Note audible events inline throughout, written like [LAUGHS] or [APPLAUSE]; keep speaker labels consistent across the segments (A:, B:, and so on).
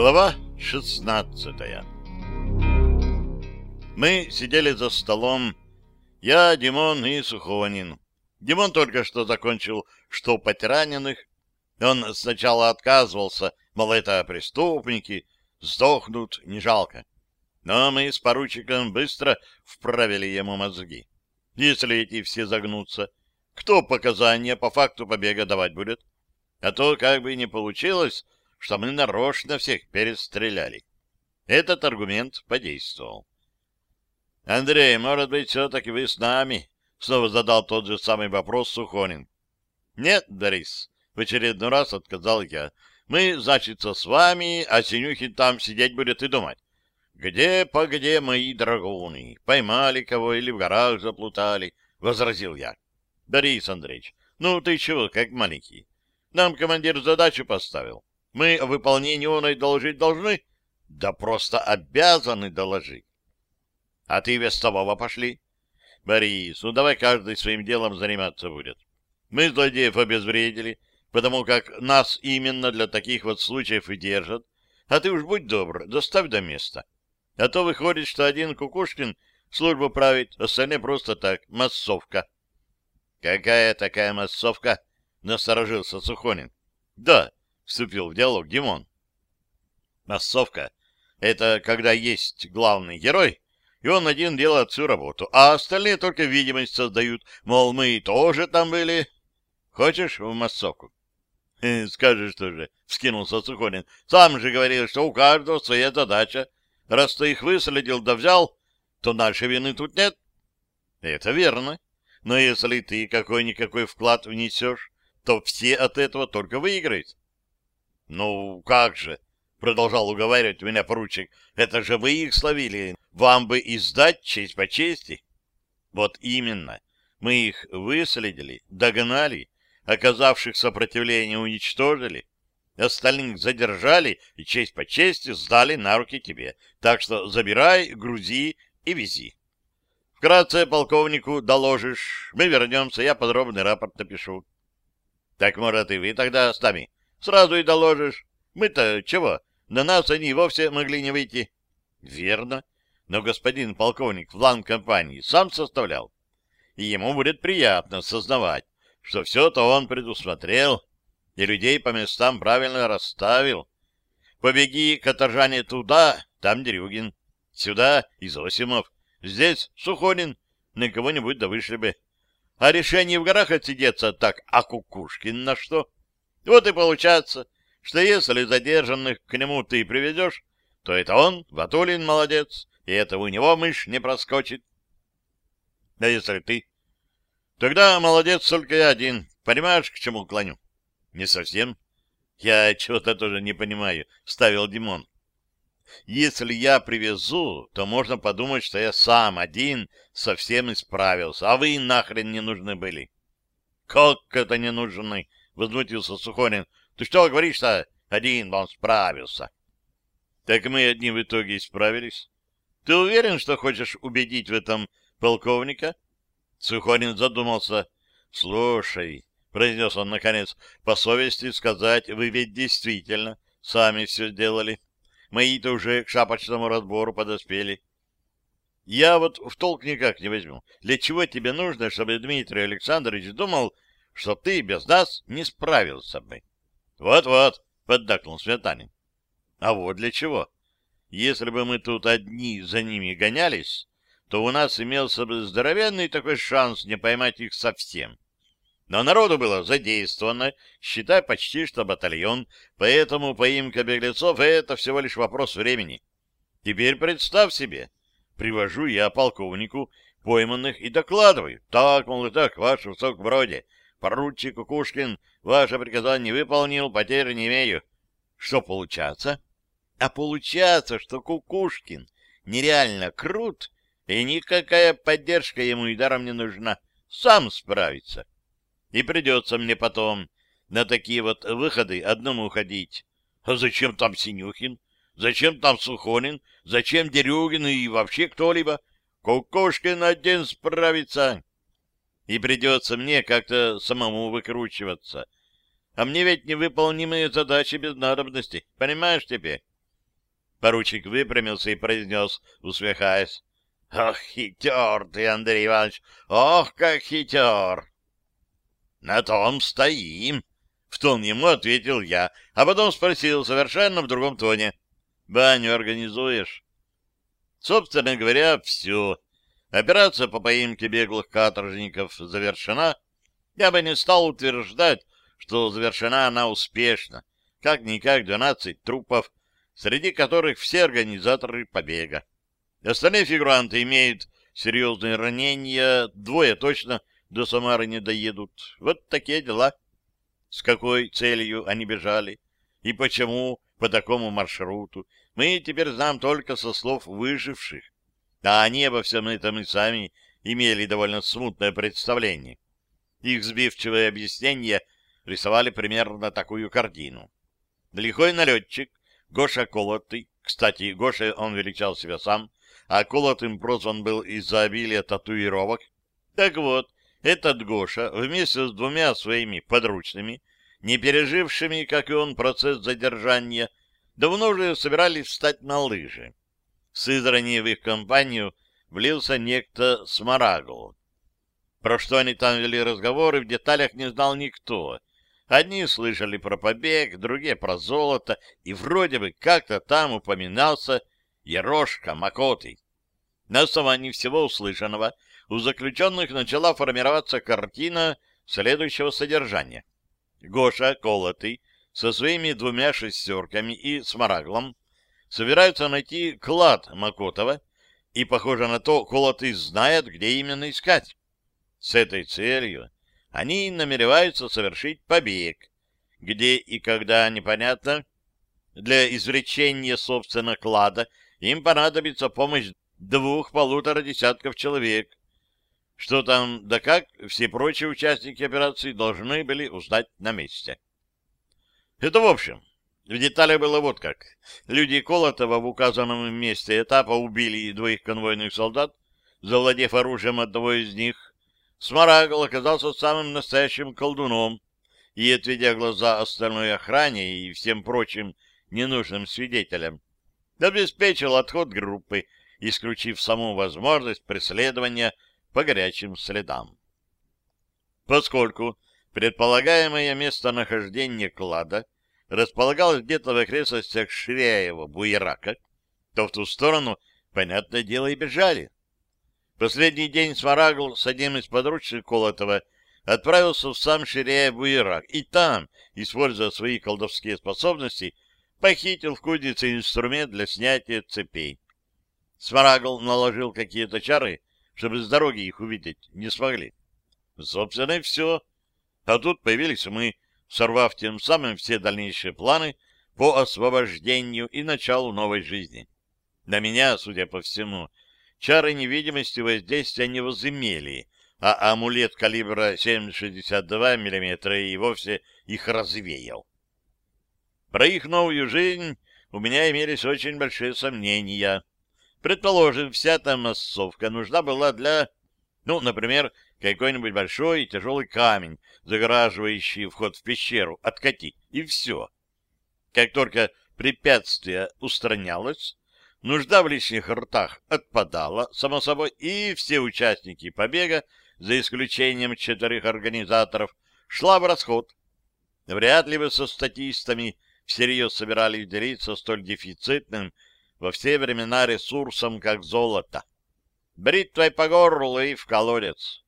A: Глава шестнадцатая Мы сидели за столом, я, Димон и Сухонин. Димон только что закончил штопать раненых. Он сначала отказывался, мол, это преступники, сдохнут, не жалко. Но мы с поручиком быстро вправили ему мозги. Если эти все загнутся, кто показания по факту побега давать будет? А то как бы не получилось, что мы нарочно всех перестреляли. Этот аргумент подействовал. — Андрей, может быть, все-таки вы с нами? — снова задал тот же самый вопрос Сухонин. — Нет, Борис, — в очередной раз отказал я. — Мы, значит, с вами, а Синюхин там сидеть будет и думать. «Где, погде мои драгуны? Поймали кого или в горах заплутали?» — возразил я. «Борис Андреевич, ну ты чего, как маленький? Нам командир задачу поставил. Мы о выполнении оной доложить должны? Да просто обязаны доложить. А ты вестового пошли. Борис, ну давай каждый своим делом заниматься будет. Мы злодеев обезвредили, потому как нас именно для таких вот случаев и держат. А ты уж будь добр, доставь до места. А то выходит, что один Кукушкин службу правит, остальные просто так, массовка. — Какая такая массовка? — насторожился Сухонин. — Да, вступил в диалог Димон. Массовка — это когда есть главный герой, и он один делает всю работу, а остальные только видимость создают, мол, мы тоже там были. Хочешь в массовку? [LAUGHS] — Скажешь тоже, — вскинулся Сухонин. — Сам же говорил, что у каждого своя задача. Раз ты их выследил да взял, то нашей вины тут нет. — Это верно. Но если ты какой-никакой вклад внесешь, то все от этого только выиграют. «Ну, как же?» — продолжал уговаривать меня поручик. «Это же вы их словили. Вам бы и сдать честь по чести». «Вот именно. Мы их выследили, догнали, оказавших сопротивление уничтожили, остальных задержали и честь по чести сдали на руки тебе. Так что забирай, грузи и вези. Вкратце полковнику доложишь. Мы вернемся, я подробный рапорт напишу». «Так, может, и вы тогда с нами?» Сразу и доложишь. Мы-то чего? На нас они вовсе могли не выйти. Верно. Но господин полковник план компании сам составлял. И ему будет приятно сознавать, что все-то он предусмотрел и людей по местам правильно расставил. Побеги, каторжане, туда, там Дерюгин. Сюда Изосимов. Здесь Сухонин. На кого-нибудь да вышли бы. А решение в горах отсидеться так, а Кукушкин на что? Вот и получается, что если задержанных к нему ты приведешь, то это он, Ватулин, молодец, и это у него мышь не проскочит. А если ты? Тогда молодец только я один. Понимаешь, к чему клоню? Не совсем. Я чего-то тоже не понимаю, ставил Димон. Если я привезу, то можно подумать, что я сам один совсем исправился, а вы нахрен не нужны были. Как это не нужны? — возмутился Сухонин. — Ты что говоришь-то? Один он справился. — Так мы одни в итоге справились. Ты уверен, что хочешь убедить в этом полковника? Сухонин задумался. — Слушай, — произнес он наконец, — по совести сказать, вы ведь действительно сами все сделали. Мои-то уже к шапочному разбору подоспели. Я вот в толк никак не возьму. Для чего тебе нужно, чтобы Дмитрий Александрович думал, что ты без нас не справился бы. Вот-вот, поддакнул Светанин. А вот для чего? Если бы мы тут одни за ними гонялись, то у нас имелся бы здоровенный такой шанс не поймать их совсем. Но народу было задействовано, считай, почти что батальон, поэтому поимка беглецов — это всего лишь вопрос времени. Теперь представь себе, привожу я полковнику пойманных и докладываю. Так, мол, и так, ваш высокобродие, Поручик Кукушкин ваше приказание выполнил, потерь не имею. Что получается? А получается, что Кукушкин нереально крут, и никакая поддержка ему и даром не нужна. Сам справится. И придется мне потом на такие вот выходы одному уходить. А зачем там Синюхин? Зачем там Сухонин? Зачем Дерюгин и вообще кто-либо? Кукушкин один справится и придется мне как-то самому выкручиваться. А мне ведь невыполнимые задачи без надобности, понимаешь теперь? Поручик выпрямился и произнес, усмехаясь. — Ох, хитер ты, Андрей Иванович! Ох, как хитер! — На том стоим! — в тон ему ответил я, а потом спросил совершенно в другом тоне. — Баню организуешь? Собственно говоря, все. Операция по поимке беглых каторжников завершена. Я бы не стал утверждать, что завершена она успешно. Как-никак 12 трупов, среди которых все организаторы побега. Остальные фигуранты имеют серьезные ранения, двое точно до Самары не доедут. Вот такие дела. С какой целью они бежали и почему по такому маршруту, мы теперь знаем только со слов выживших. А они обо всем этом и сами имели довольно смутное представление. Их сбивчивые объяснения рисовали примерно такую картину. Лихой налетчик, Гоша Колотый, кстати, Гоша он величал себя сам, а Колотым прозван был из-за обилия татуировок. Так вот, этот Гоша вместе с двумя своими подручными, не пережившими, как и он, процесс задержания, давно уже собирались встать на лыжи. Сызрани в их компанию влился некто Смарагл. Про что они там вели разговоры, в деталях не знал никто. Одни слышали про побег, другие про золото, и вроде бы как-то там упоминался Ерошка Макоты. На основании всего услышанного у заключенных начала формироваться картина следующего содержания. Гоша Колотый со своими двумя шестерками и Смараглом собираются найти клад Макотова, и, похоже на то, Колотый знает, где именно искать. С этой целью они намереваются совершить побег, где и когда непонятно. Для извлечения, собственно, клада им понадобится помощь двух-полутора десятков человек. Что там да как, все прочие участники операции должны были узнать на месте. Это в общем. В деталях было вот как. Люди Колотова в указанном месте этапа убили двоих конвойных солдат, завладев оружием одного из них. Смарагл оказался самым настоящим колдуном и, отведя глаза остальной охране и всем прочим ненужным свидетелям, обеспечил отход группы, исключив саму возможность преследования по горячим следам. Поскольку предполагаемое местонахождение клада — располагалась где-то в окрестностях Ширяева, Буерака, то в ту сторону, понятное дело, и бежали. Последний день Смарагл с одним из подручных Колотова отправился в сам Ширяев Буерак, и там, используя свои колдовские способности, похитил в кузнице инструмент для снятия цепей. Смарагл наложил какие-то чары, чтобы с дороги их увидеть не смогли. Собственно, и все. А тут появились мы, сорвав тем самым все дальнейшие планы по освобождению и началу новой жизни. На меня, судя по всему, чары невидимости воздействия не возымели, а амулет калибра 7,62 мм и вовсе их развеял. Про их новую жизнь у меня имелись очень большие сомнения. Предположим, вся эта массовка нужна была для, ну, например, какой-нибудь большой и тяжелый камень, загораживающий вход в пещеру, откатить, и все. Как только препятствие устранялось, нужда в лишних ртах отпадала, само собой, и все участники побега, за исключением четырех организаторов, шла в расход. Вряд ли вы со статистами всерьез собирались делиться столь дефицитным во все времена ресурсом, как золото. Бритвой по горлу и в колодец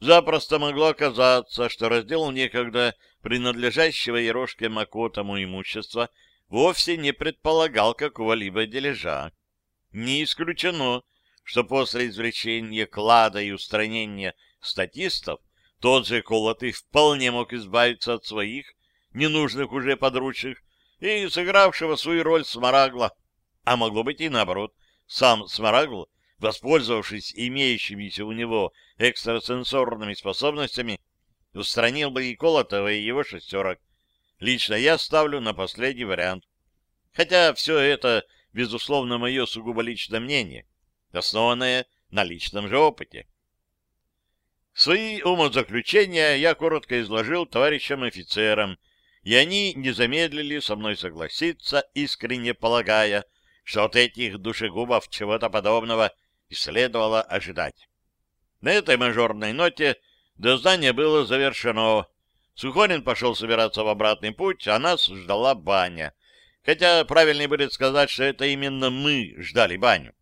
A: запросто могло оказаться, что раздел некогда принадлежащего Ерошке Макотому имущества вовсе не предполагал какого-либо дележа. Не исключено, что после извлечения клада и устранения статистов тот же Колотый вполне мог избавиться от своих, ненужных уже подручных, и сыгравшего свою роль Смарагла. А могло быть и наоборот. Сам Смарагл воспользовавшись имеющимися у него экстрасенсорными способностями, устранил бы и Колотова, и его шестерок. Лично я ставлю на последний вариант. Хотя все это, безусловно, мое сугубо личное мнение, основанное на личном же опыте. Свои умозаключения я коротко изложил товарищам офицерам, и они не замедлили со мной согласиться, искренне полагая, что от этих душегубов чего-то подобного и следовало ожидать. На этой мажорной ноте дознание было завершено. Сухонин пошел собираться в обратный путь, а нас ждала баня. Хотя правильнее будет сказать, что это именно мы ждали баню.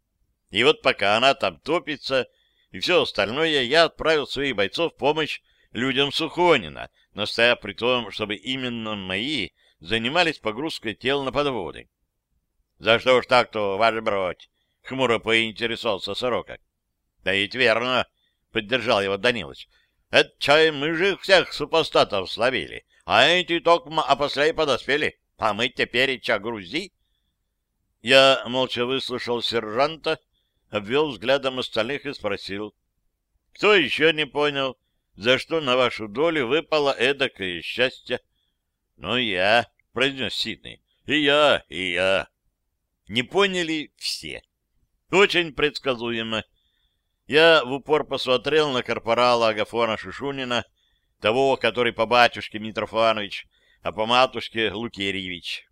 A: И вот пока она там топится и все остальное, я отправил своих бойцов в помощь людям Сухонина, настояв при том, чтобы именно мои занимались погрузкой тел на подводы. — За что ж так-то, ваш бродь? — хмуро поинтересовался Сорока. — Да ведь верно, — поддержал его Данилович. — Это чай мы же всех супостатов словили, а эти только а после подоспели, а мы теперь ча грузи. Я молча выслушал сержанта, обвел взглядом остальных и спросил. — Кто еще не понял, за что на вашу долю выпало эдакое счастье? — Ну, я, — произнес Сиднey. — И я, и я. Не поняли все. Очень предсказуемо. Я в упор посмотрел на корпорала Агафона Шишунина, того, который по батюшке Митрофанович, а по матушке Лукерьевич.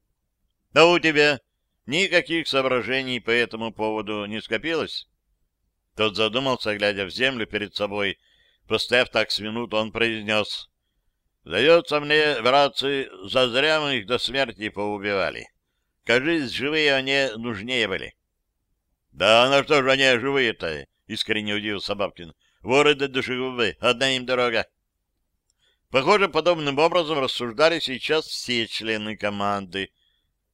A: — А у тебя никаких соображений по этому поводу не скопилось? Тот задумался, глядя в землю перед собой. Поставив так с минуту, он произнес. — Сдается мне, братцы, зазря мы их до смерти поубивали. Кажись, живые они нужнее были. — Да на что же они живые-то? — искренне удивился Бабкин. — Воры да душегубы, одна им дорога. Похоже, подобным образом рассуждали сейчас все члены команды.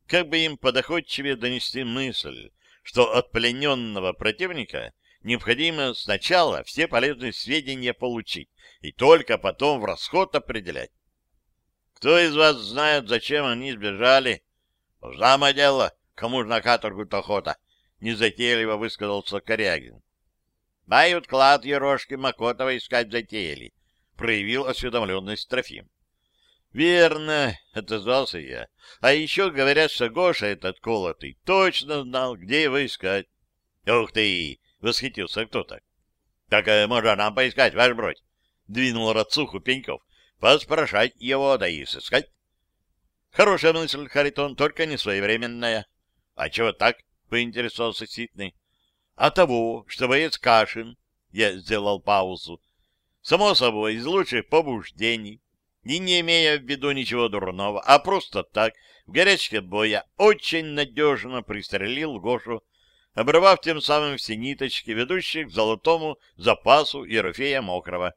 A: Как бы им подоходчивее донести мысль, что от плененного противника необходимо сначала все полезные сведения получить и только потом в расход определять. Кто из вас знает, зачем они сбежали? Знамо дело, кому ж на каторгу-то охота, незатейливо высказался Корягин. Дают клад Ерошки Макотова искать затеяли, проявил осведомленность Трофим. «Верно», — отозвался я. «А еще говорят, что Гоша этот колотый точно знал, где его искать». «Ух ты!» — восхитился кто-то. «Так э, можно нам поискать, ваш бродь?» — двинул Рацуху Пеньков. «Поспрашать его, да и сыскать». «Хорошая мысль, Харитон, только не своевременная». «А чего так?» — поинтересовался Ситный. «А того, что боец Кашин...» — я сделал паузу. «Само собой, из лучших побуждений» и не имея в виду ничего дурного, а просто так, в горячке боя, очень надежно пристрелил Гошу, обрывав тем самым все ниточки, ведущие к золотому запасу Ерофея Мокрого.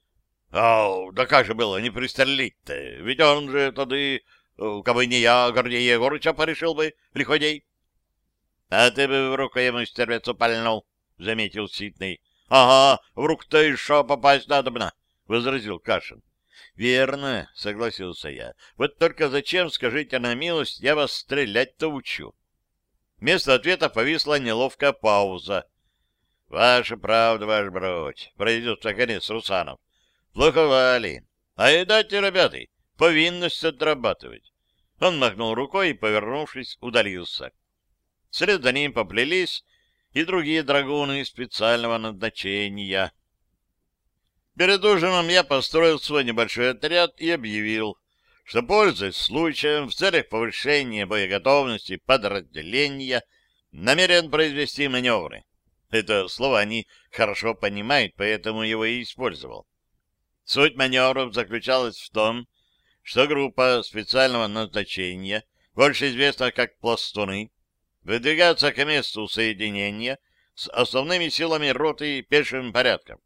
A: — Ау, да как же было не пристрелить-то? Ведь он же тады, кабы не я, Гордей Егорыча порешил бы, лиходей. — А ты бы в руку ему стервецу пальнул, — заметил Ситный. — Ага, в руку-то еще попасть надобно, — возразил Кашин. Верно, согласился я. Вот только зачем, скажите на милость, я вас стрелять-то учу? Вместо ответа повисла неловкая пауза. Ваша правда, ваш бродь, произнес наконец Русанов. Плоховали. А и дайте, ребята, повинность отрабатывать. Он махнул рукой и, повернувшись, удалился. Вслед за ним поплелись и другие драгуны специального назначения. Перед ужином я построил свой небольшой отряд и объявил, что, пользуясь случаем, в целях повышения боеготовности подразделения, намерен произвести маневры. Это слово они хорошо понимают, поэтому его и использовал. Суть маневров заключалась в том, что группа специального назначения, больше известна как пластуны, выдвигается к месту соединения с основными силами роты пешим порядком.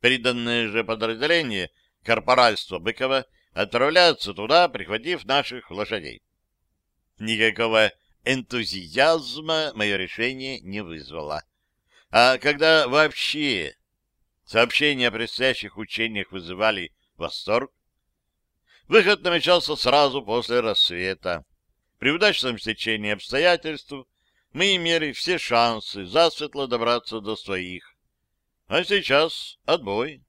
A: Приданное же подразделение корпоральства Быкова отправляется туда, прихватив наших лошадей. Никакого энтузиазма мое решение не вызвало. А когда вообще сообщения о предстоящих учениях вызывали восторг, выход намечался сразу после рассвета. При удачном стечении обстоятельств мы имели все шансы засветло добраться до своих. А сейчас отбой.